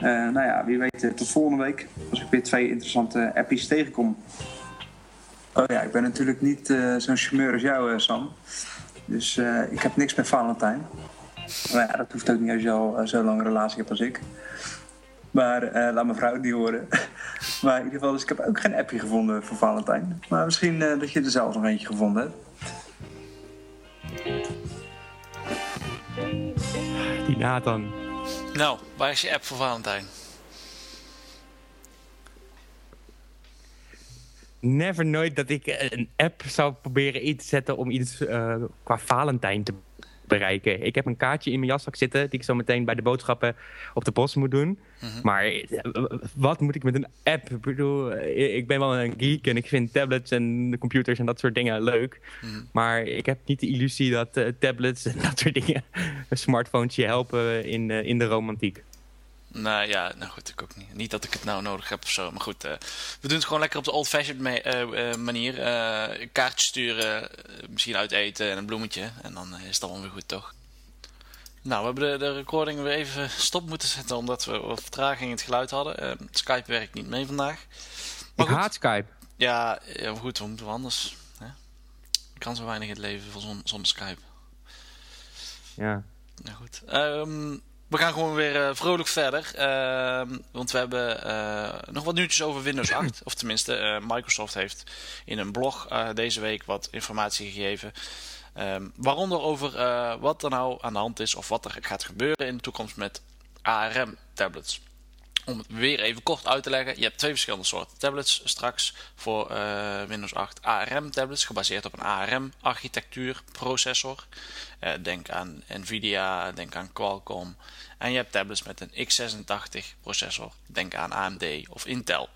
Eh, nou ja, wie weet eh, tot volgende week. Als ik weer twee interessante appies tegenkom. Oh ja, ik ben natuurlijk niet eh, zo'n chumeur als jou, eh, Sam. Dus eh, ik heb niks met Valentijn. Maar ja, dat hoeft ook niet als je al eh, zo lang een relatie hebt als ik. Maar uh, laat mijn vrouw het niet horen. maar in ieder geval, dus ik heb ook geen appje gevonden voor Valentijn. Maar misschien uh, dat je er zelf nog eentje gevonden hebt. Die Nathan. Nou, waar is je app voor Valentijn? Never nooit dat ik een app zou proberen in te zetten om iets uh, qua Valentijn te bereiken. Ik heb een kaartje in mijn jaszak zitten die ik zo meteen bij de boodschappen op de post moet doen. Mhm. Maar eh, wat moet ik met een app? Ik bedoel, eh, ik ben wel een geek en ik vind tablets en computers en dat soort dingen leuk. Mhm. Maar ik heb niet de illusie dat uh, tablets en dat soort dingen, smartphones je helpen in, uh, in de romantiek. Nou ja, nou goed, ik ook niet. Niet dat ik het nou nodig heb of zo. Maar goed, uh, we doen het gewoon lekker op de old-fashioned uh, manier. Uh, kaartjes sturen, misschien uit eten en een bloemetje. En dan is het allemaal weer goed, toch? Nou, we hebben de, de recording weer even stop moeten zetten. Omdat we wat vertraging in het geluid hadden. Skype werkt niet mee vandaag. Maar ik haat Skype. Ja, ja goed, we moeten anders. Hè? Ik kan zo weinig in het leven zonder, zonder Skype. Ja. Nou goed. Um, we gaan gewoon weer uh, vrolijk verder. Uh, want we hebben uh, nog wat nieuwtjes over Windows 8. Of tenminste, uh, Microsoft heeft in een blog deze week wat informatie gegeven. Um, waaronder over wat er nou aan de hand is of wat er gaat gebeuren in de toekomst met ARM-tablets. Om het weer even kort uit te leggen. Je hebt twee verschillende soorten tablets straks voor uh, Windows 8 ARM tablets. Gebaseerd op een ARM architectuur processor. Uh, denk aan Nvidia, denk aan Qualcomm. En je hebt tablets met een x86 processor. Denk aan AMD of Intel.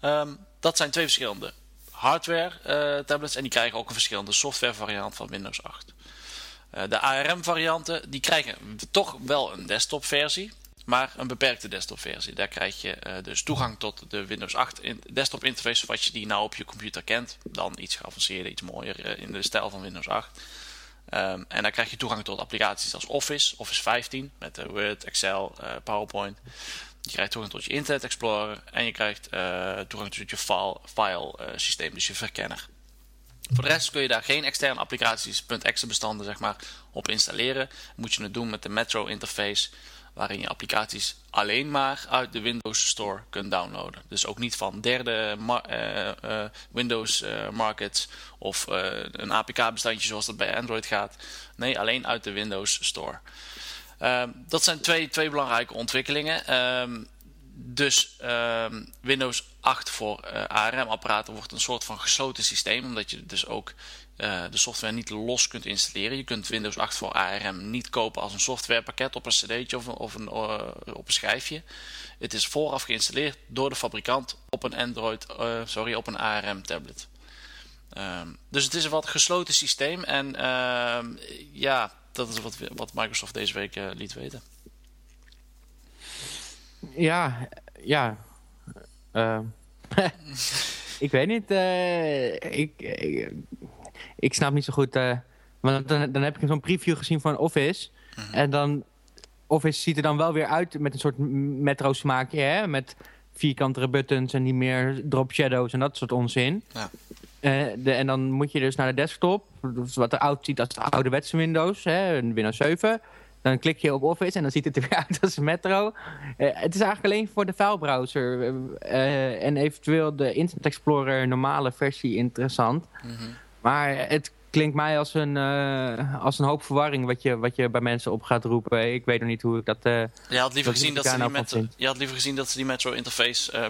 Um, dat zijn twee verschillende hardware uh, tablets. En die krijgen ook een verschillende software variant van Windows 8. de ARM varianten die krijgen toch wel een desktop versie maar een beperkte desktopversie. Daar krijg je uh, dus toegang tot de Windows 8 in desktop interface zoals je die nou op je computer kent. Dan iets geavanceerder, iets mooier uh, in de stijl van Windows 8. Um, en dan krijg je toegang tot applicaties als Office, Office 15 met uh, Word, Excel, PowerPoint. Je krijgt toegang tot je Internet Explorer en je krijgt toegang tot je file, file systeem, dus je verkenner. Voor de rest kun je daar geen externe applicaties .exe bestanden zeg maar, op installeren. Moet je het doen met de Metro interface waarin je applicaties alleen maar uit de Windows Store kunt downloaden. Dus ook niet van derde uh, Windows uh, markets of een APK-bestandje zoals dat bij Android gaat. Nee, alleen uit de Windows Store. Ehm, dat zijn twee, twee belangrijke ontwikkelingen. Ehm, dus ehm, Windows 8 voor ARM-apparaten wordt een soort van gesloten systeem, omdat je dus ook uh, de software niet los kunt installeren. Je kunt Windows 8 voor ARM niet kopen als een softwarepakket op een cd'tje of, of een, uh, op een schijfje. Het is vooraf geïnstalleerd door de fabrikant op een Android, uh, sorry, op een ARM tablet. Um, dus het is een wat gesloten systeem en ehm, ja, dat is wat, wat Microsoft deze week liet weten. Ja, ja. ik weet niet. ik ik snap niet zo goed... Uh, want dan, dan heb ik zo'n preview gezien van Office. Mhm. En dan... Office ziet er dan wel weer uit met een soort metro smaakje, hè? Met vierkantere buttons en niet meer drop shadows en dat soort onzin. Ja. Uh, de, en dan moet je dus naar de desktop, wat er oud ziet als de ouderwetse Windows, hè, Windows 7. Dan klik je op Office en dan ziet het er weer uit als Metro. Uh, het is eigenlijk alleen voor de filebrowser uh, en eventueel de Internet Explorer normale versie interessant. Mm maar het klinkt mij als een, uh, als een hoop verwarring wat je, wat je bij mensen op gaat roepen. Ik weet nog niet hoe ik dat... Uh, je, had liever gezien dat ze die met, je had liever gezien dat ze die Metro interface uh,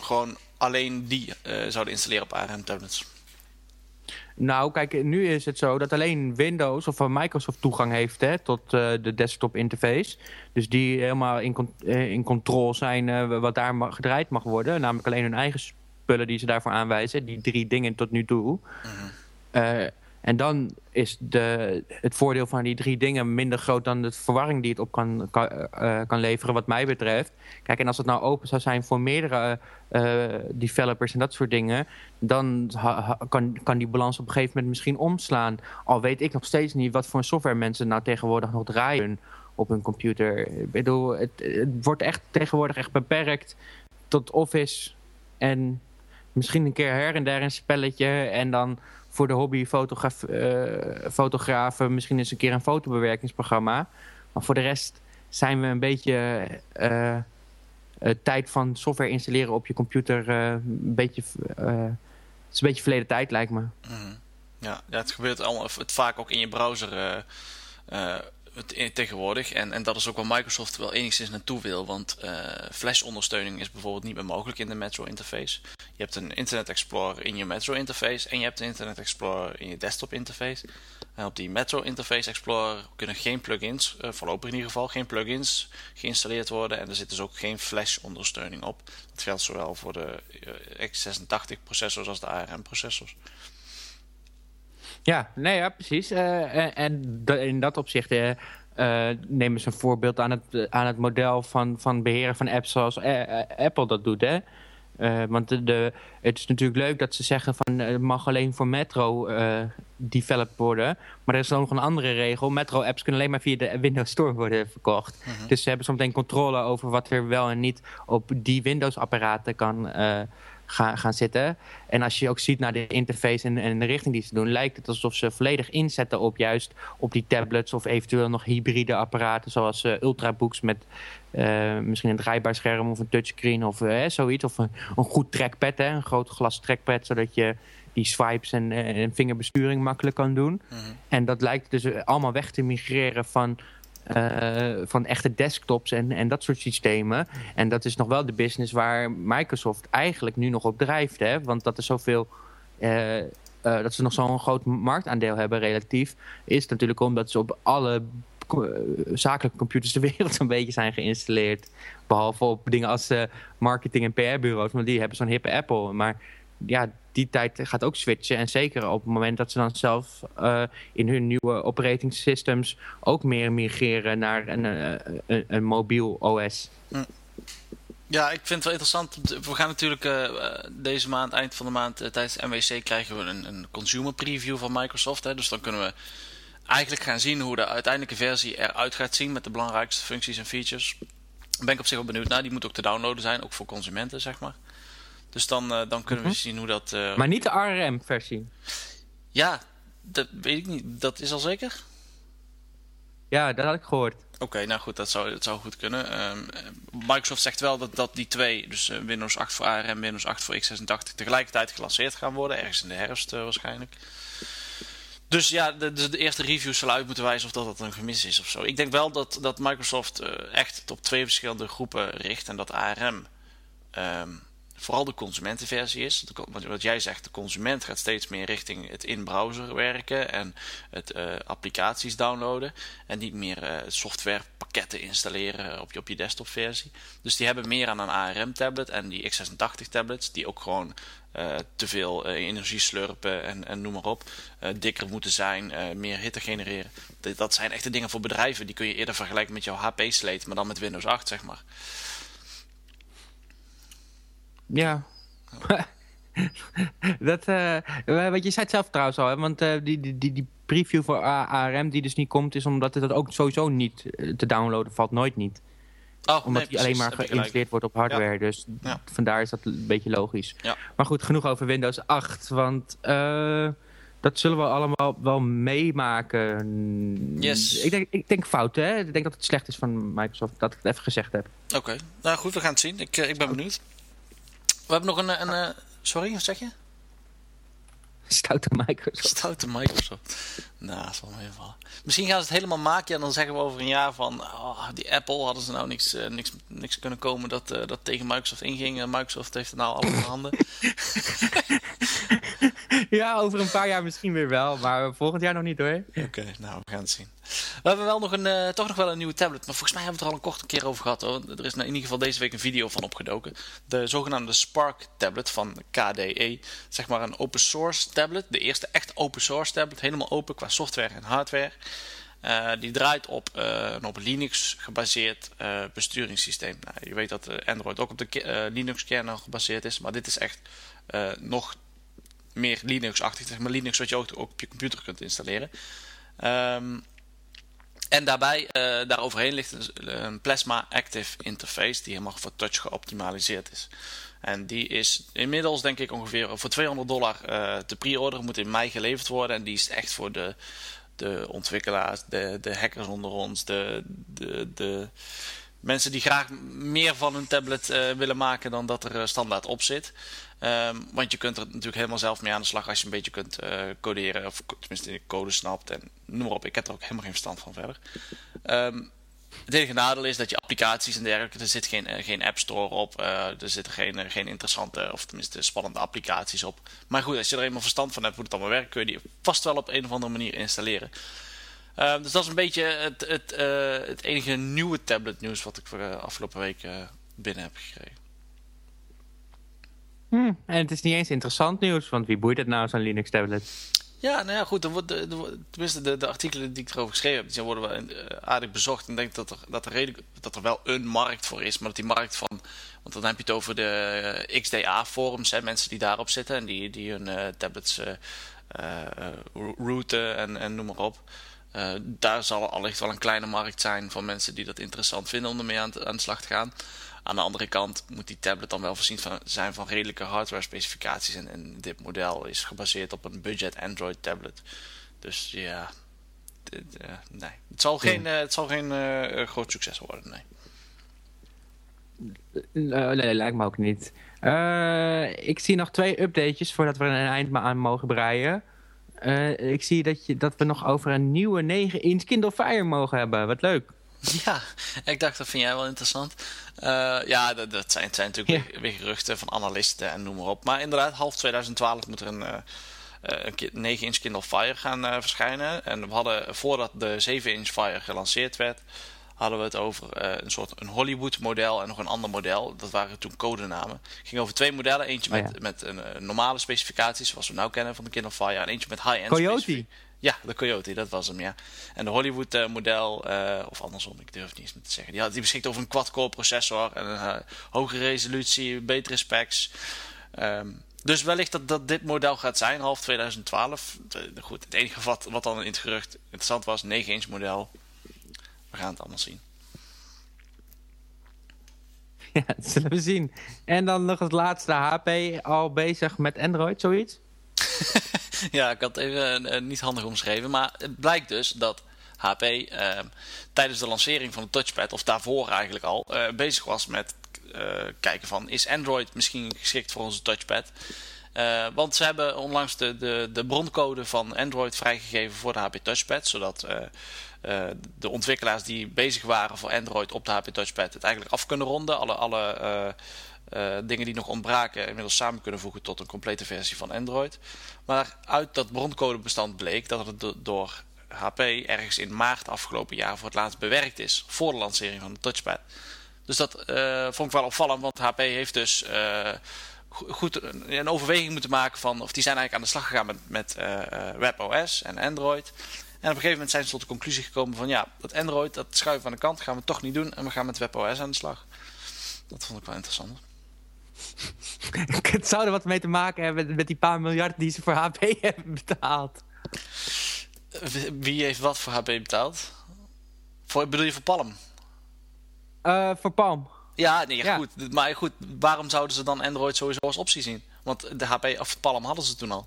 gewoon alleen die zouden installeren op ARM tablets. Nou, kijk, nu is het zo dat alleen Windows of Microsoft toegang heeft hè, tot de desktop interface. Dus die helemaal in, in controle zijn wat daar gedraaid mag worden. Namelijk alleen hun eigen spullen die ze daarvoor aanwijzen. Die drie dingen tot nu toe. Mhm. Uh, en dan is de, het voordeel van die drie dingen minder groot dan de verwarring die het op kan, kan, uh, kan leveren wat mij betreft. Kijk, en als het nou open zou zijn voor meerdere developers en dat soort dingen... dan kan, kan die balans op een gegeven moment misschien omslaan. Al weet ik nog steeds niet wat voor software mensen nou tegenwoordig nog draaien op hun computer. Ik bedoel, het, wordt echt tegenwoordig echt beperkt tot Office en misschien een keer her en der een spelletje en dan voor de hobby fotograaf, uh, fotografen misschien eens een keer een fotobewerkingsprogramma. Maar voor de rest zijn we een beetje uh, tijd van software installeren op je computer een beetje... het is een beetje verleden tijd, lijkt me. Mhm. Ja, het gebeurt allemaal, het vaak ook in je browser tegenwoordig. En, en dat is ook waar Microsoft wel enigszins naartoe wil. Want uh, Flash-ondersteuning is bijvoorbeeld niet meer mogelijk in de Metro interface. Je hebt een Internet Explorer in je Metro interface en je hebt een Internet Explorer in je desktop interface. En op die Metro interface Explorer kunnen geen plugins, uh, voorlopig in ieder geval, geen plugins geïnstalleerd worden. En er zit dus ook geen Flash-ondersteuning op. Dat geldt zowel voor de uh, x86 processors als de ARM processors. Ja, nee, ja, precies. Uh, en, in dat opzicht uh, nemen ze een voorbeeld aan het, aan het model van, van beheren van apps zoals Apple dat doet. Hè? want de, de, het is natuurlijk leuk dat ze zeggen van het mag alleen voor Metro developed worden. Maar er is ook nog een andere regel. Metro apps kunnen alleen maar via de Windows Store worden verkocht. Mhm. Dus ze hebben zometeen controle over wat er wel en niet op die Windows apparaten kan gaan, gaan zitten. En als je ook ziet naar de interface en, en de richting die ze doen... lijkt het alsof ze volledig inzetten op juist op die tablets... of eventueel nog hybride apparaten zoals uh, ultrabooks met uh, misschien een draaibaar scherm of een touchscreen of uh, zoiets. Of een, een, goed trackpad, hè, een groot glas trackpad, zodat je die swipes en, en vingerbesturing makkelijk kan doen. Mhm. En dat lijkt dus allemaal weg te migreren van uh, van echte desktops en, en dat soort systemen. En dat is nog wel de business waar Microsoft eigenlijk nu nog op drijft. Hè? Want dat er zoveel... Uh, dat ze nog zo'n groot marktaandeel hebben relatief... is natuurlijk omdat ze op alle zakelijke computers ter wereld een beetje zijn geïnstalleerd. Behalve op dingen als marketing- en PR-bureaus. Want die hebben zo'n hippe Apple. Maar ja, die tijd gaat ook switchen. En zeker op het moment dat ze dan zelf uh, in hun nieuwe operating systems ook meer migreren naar een, uh, een, mobiel OS. Hm. Ja, ik vind het wel interessant. We gaan natuurlijk uh, deze maand, eind van de maand, tijdens MWC krijgen we een, een consumer preview van Microsoft. Hè, dus dan kunnen we eigenlijk gaan zien hoe de uiteindelijke versie eruit gaat zien met de belangrijkste functies en features. Daar ben ik op zich wel benieuwd naar. Die moet ook te downloaden zijn, ook voor consumenten, zeg maar. Dus dan, uh, dan kunnen we mhm. zien hoe dat... Uh... Maar niet de ARM-versie? Ja, dat weet ik niet. Dat is al zeker? Ja, dat had ik gehoord. Oké, nou goed, dat zou, dat zou goed kunnen. Um, Microsoft zegt wel dat, dat die twee, dus Windows 8 voor ARM en Windows 8 voor x86, tegelijkertijd gelanceerd gaan worden. Ergens in de herfst waarschijnlijk. Dus ja, de, de, de, eerste reviews zullen uit moeten wijzen of dat, dat een gemis is of zo. Ik denk wel dat, dat Microsoft echt op twee verschillende groepen richt en dat ARM... Um, vooral de consumentenversie is. Wat jij zegt, de consument gaat steeds meer richting het in-browser werken en het uh, applicaties downloaden. En niet meer uh, softwarepakketten installeren op je, op je desktopversie. Dus die hebben meer aan een ARM-tablet en die x86-tablets, die ook gewoon uh, te veel energie slurpen en, en noem maar op. dikker moeten zijn, meer hitte genereren. Dat zijn echte dingen voor bedrijven. Die kun je eerder vergelijken met jouw HP-slate, maar dan met Windows 8, zeg maar. Ja. dat, uh, wat je zei het zelf trouwens al, hè? want uh, die, die, die preview voor ARM die dus niet komt... is omdat het ook sowieso niet eh, te downloaden valt, nooit niet. Oh, omdat die alleen maar geïnstalleerd wordt op hardware. Dus vandaar is dat een beetje logisch. Ja. Maar goed, genoeg over Windows 8. Want uh, dat zullen we allemaal wel meemaken. Yes. Ik denk, ik denk fout, hè? Ik denk dat het slecht is van Microsoft dat ik het even gezegd heb. Oké, nou goed, we gaan het zien. Ik, ik ben benieuwd. We hebben nog een... een, een sorry, wat zeg je? Stoute Microsoft. Stoute Microsoft. Nou, dat zal even vallen. Misschien gaan ze het helemaal maken en dan zeggen we over een jaar van... Oh, die Apple hadden ze nou niks, uh, niks, niks kunnen komen dat, uh, dat tegen Microsoft inging. En Microsoft heeft het nou allemaal in handen. ja, over een paar jaar misschien weer wel. Maar volgend jaar nog niet hoor. Oké, nou we gaan het zien. We hebben wel nog een, uh, toch nog wel een nieuwe tablet. Maar volgens mij hebben we het er al een korte keer over gehad. Hoor. Er is in ieder geval deze week een video van opgedoken. De zogenaamde Spark tablet van KDE. Zeg maar een open source tablet. De eerste echt open source tablet. Helemaal open qua software en hardware. Uh, die draait op uh, een op Linux gebaseerd besturingssysteem. Nou, je weet dat Android ook op de Linux kernel gebaseerd is. Maar dit is echt nog meer Linux-achtig. Zeg maar Linux wat je ook, op je computer kunt installeren. Um, en daarbij, uh, daaroverheen ligt een, Plasma Active Interface die helemaal voor touch geoptimaliseerd is. En die is inmiddels denk ik ongeveer voor 200 dollar uh, te pre-order. Moet in mei geleverd worden. En die is echt voor de, de ontwikkelaars, de, de hackers onder ons, de, de, de, mensen die graag meer van hun tablet willen maken dan dat er standaard op zit. Ehm, want je kunt er natuurlijk helemaal zelf mee aan de slag als je een beetje kunt coderen. Of tenminste de code snapt en noem maar op. Ik heb er ook helemaal geen verstand van verder. Um, het enige nadeel is dat je applicaties en dergelijke, er zit geen, eh, geen app store op. Uh, er zitten geen, eh, geen interessante of tenminste spannende applicaties op. Maar goed, als je er eenmaal verstand van hebt hoe het allemaal werkt, kun je die vast wel op een of andere manier installeren. Uh, dus dat is een beetje het, het, het enige nieuwe tablet nieuws wat ik voor afgelopen week binnen heb gekregen. Hmm, en het is niet eens interessant nieuws, want wie boeit het nou zo'n Linux tablet? Ja, nou ja, goed. Wordt tenminste, de, de artikelen die ik erover geschreven heb, die worden wel uh, aardig bezocht. En denk dat er, dat, er redelijk, dat er wel een markt voor is. Maar dat die markt van... Want dan heb je het over de eh, XDA-forums. Mensen die daarop zitten en die, die hun uh, tablets routen en, en noem maar op. daar zal allicht wel een kleine markt zijn van mensen die dat interessant vinden om ermee aan, aan de slag te gaan. Aan de andere kant moet die tablet dan wel voorzien van, zijn van redelijke hardware specificaties. En, en dit model is gebaseerd op een budget Android tablet. Dus ja, dit, uh, nee. Het zal geen, uh, het zal geen uh, groot succes worden, nee. Nee, lijkt me ook niet. ik zie nog twee updates voordat we er een eind aan mogen breien. ik zie dat, je, dat we nog over een nieuwe 9-inch Kindle Fire mogen hebben. Wat leuk. Ja, ik dacht dat vind jij wel interessant. Uh, ja, dat, dat, zijn, zijn natuurlijk weer, geruchten van analisten en noem maar op. Maar inderdaad, half 2012 moet er een, uh, een 9-inch Kindle Fire gaan uh, verschijnen. En we hadden, voordat de 7-inch Fire gelanceerd werd, hadden we het over een soort een Hollywood model en nog een ander model. Dat waren toen codenamen. Het ging over twee modellen. Eentje oh, met, met een, normale specificaties, zoals we nou kennen van de Kindle Fire. En eentje met high-end Coyote. Ja, de Coyote, dat was hem, ja. En de Hollywood uh, model, uh, of andersom, ik durf het niet eens meer te zeggen. Die, had, die beschikt over een quad-core processor en een uh, hogere resolutie, betere specs. Um, dus wellicht dat, dat dit model gaat zijn, half 2012. goed, het enige wat, wat dan in het gerucht interessant was, 9-inch model. We gaan het allemaal zien. Ja, dat zullen we zien. En dan nog het laatste, HP al bezig met Android, zoiets? ja, ik had even uh, niet handig omschreven. Maar het blijkt dus dat HP ehm, tijdens de lancering van de touchpad, of daarvoor eigenlijk al, uh, bezig was met kijken van is Android misschien geschikt voor onze touchpad. want ze hebben onlangs de, de, de broncode van Android vrijgegeven voor de HP Touchpad. Zodat de ontwikkelaars die bezig waren voor Android op de HP Touchpad het eigenlijk af kunnen ronden. Alle, alle uh, dingen die nog ontbraken inmiddels samen kunnen voegen tot een complete versie van Android. Maar uit dat broncodebestand bleek dat het door HP ergens in maart afgelopen jaar voor het laatst bewerkt is voor de lancering van de touchpad. Dus dat uh, vond ik wel opvallend, want HP heeft dus uh, goed een overweging moeten maken van, of die zijn eigenlijk aan de slag gegaan met, met WebOS en Android. En op een gegeven moment zijn ze tot de conclusie gekomen van ja, dat Android, dat schuiven aan de kant, gaan we toch niet doen en we gaan met WebOS aan de slag. Dat vond ik wel interessant. het zou er wat mee te maken hebben met die paar miljard die ze voor HP hebben betaald. Wie heeft wat voor HP betaald? Voor, bedoel je voor Palm? Uh, voor Palm. Ja, nee, ja. goed. Maar goed, waarom zouden ze dan Android sowieso als optie zien? Want de HP of Palm hadden ze toen al.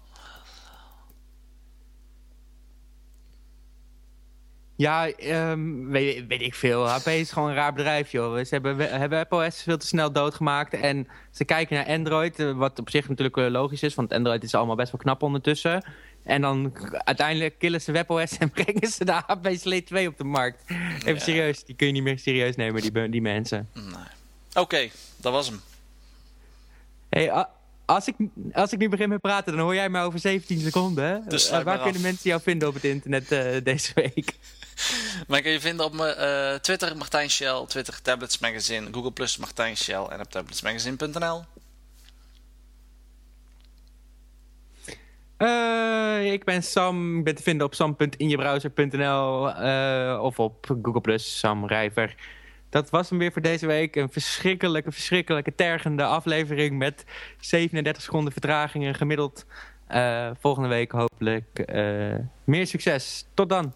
Ja, um, weet, weet, ik veel. HP is gewoon een raar bedrijf, joh. Ze hebben, hebben Apple OS veel te snel doodgemaakt. En ze kijken naar Android, eh, wat op zich natuurlijk eh, logisch is. Want Android is allemaal best wel knap ondertussen. En dan uiteindelijk killen ze WebOS en brengen ze de HP Slate 2 op de markt. Even serieus, die kun je niet meer serieus nemen, die, die mensen. Nee. Oké, dat was hem. Hey, als ik, als ik nu begin met praten, dan hoor jij mij over 17 seconden. Dus uh, waar kunnen mensen jou vinden op het internet uh, deze week? Maar kun je vinden op mijn uh, Twitter Martijn Shell, Twitter Tablets Magazine, Google Plus Martijn Shell en op tabletsmagazine.nl. Uh, ik ben Sam. Ik ben te vinden op sam.injebrowser.nl uh, of op Google Plus Sam Rijver. Dat was hem weer voor deze week. Een verschrikkelijke, verschrikkelijke tergende aflevering met 37 seconden vertragingen gemiddeld. Volgende week hopelijk meer succes. Tot dan.